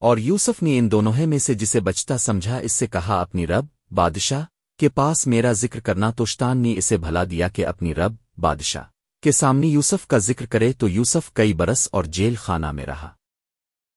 اور یوسف نے ان دونوں میں سے جسے بچتا سمجھا اس سے کہا، اپنی رب، بادشاہ، کے پاس میرا ذکر کرنا توشتان نے اسے بھلا دیا کہ اپنی رب، بادشاہ، کے سامنے یوسف کا ذکر کرے تو یوسف کئی برس اور جیل خانہ میں رہا۔